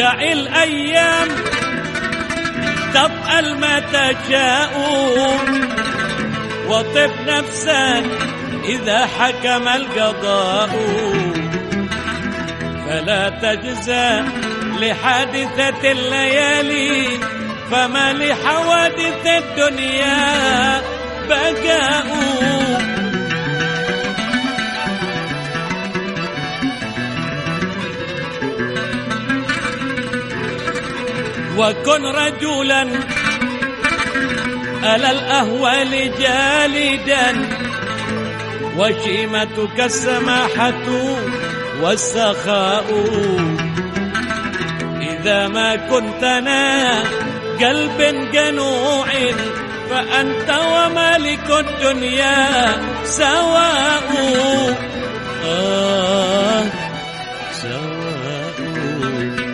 دع الأيام تبقى ما تشاء وطب نفسك إذا حكم القضاء. فلا تجزى لحادثة الليالي فما لحوادث الدنيا. بقاء وكن رجلا ألا الأهوال جالدا وشيمتك السماحة والسخاء. إذا ما كنت نا قلب جنوع فأنت ومالك الدنيا سواء. آه سواء.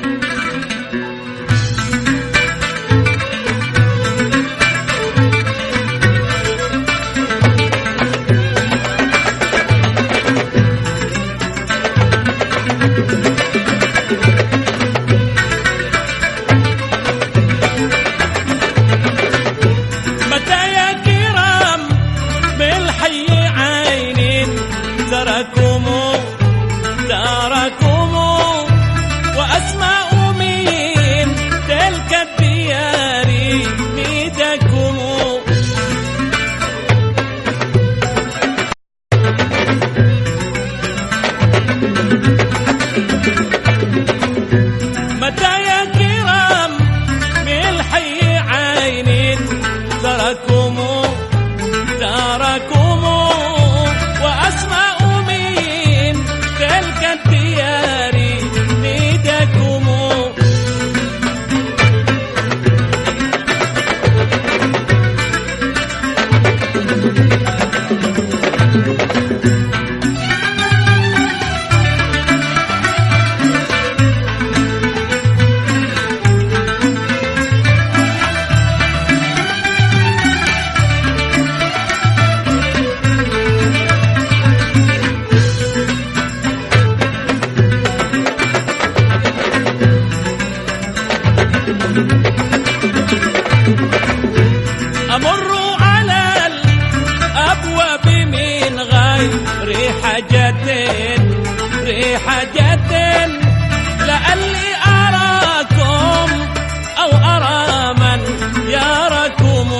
غير حاجة ريحة لعلي أراكم أو أرى من يراكم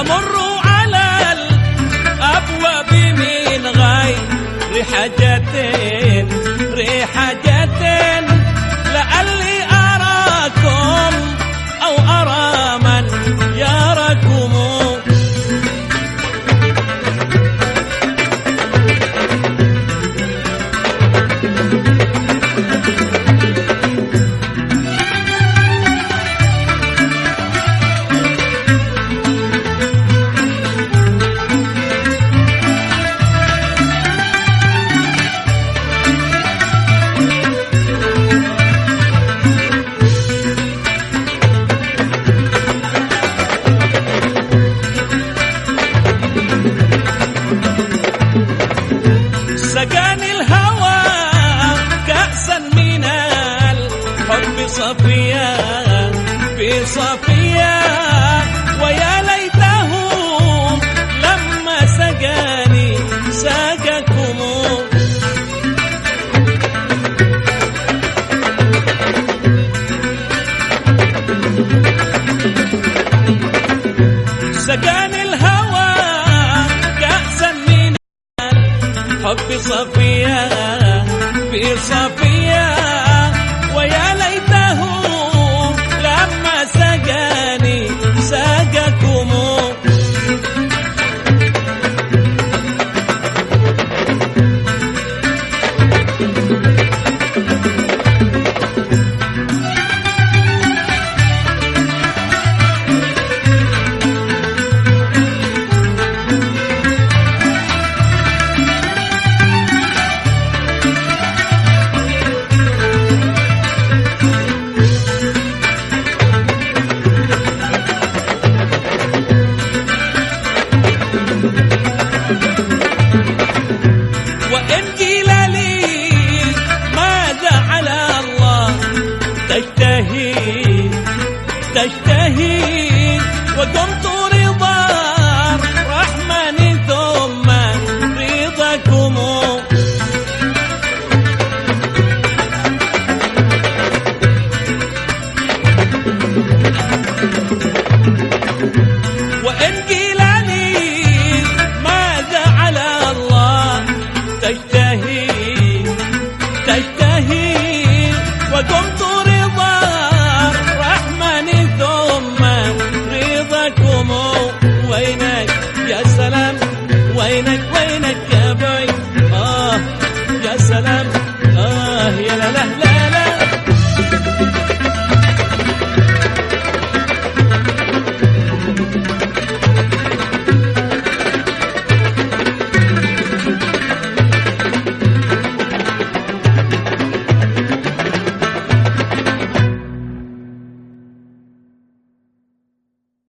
أمر على الأبواب من غير حاجة ريحة لعلي صفيا في صفيا ويا ليته لما سقاني ساقكم. سقاني الهوى كأسا من حب صفيا في صفيا تشتهي وقمت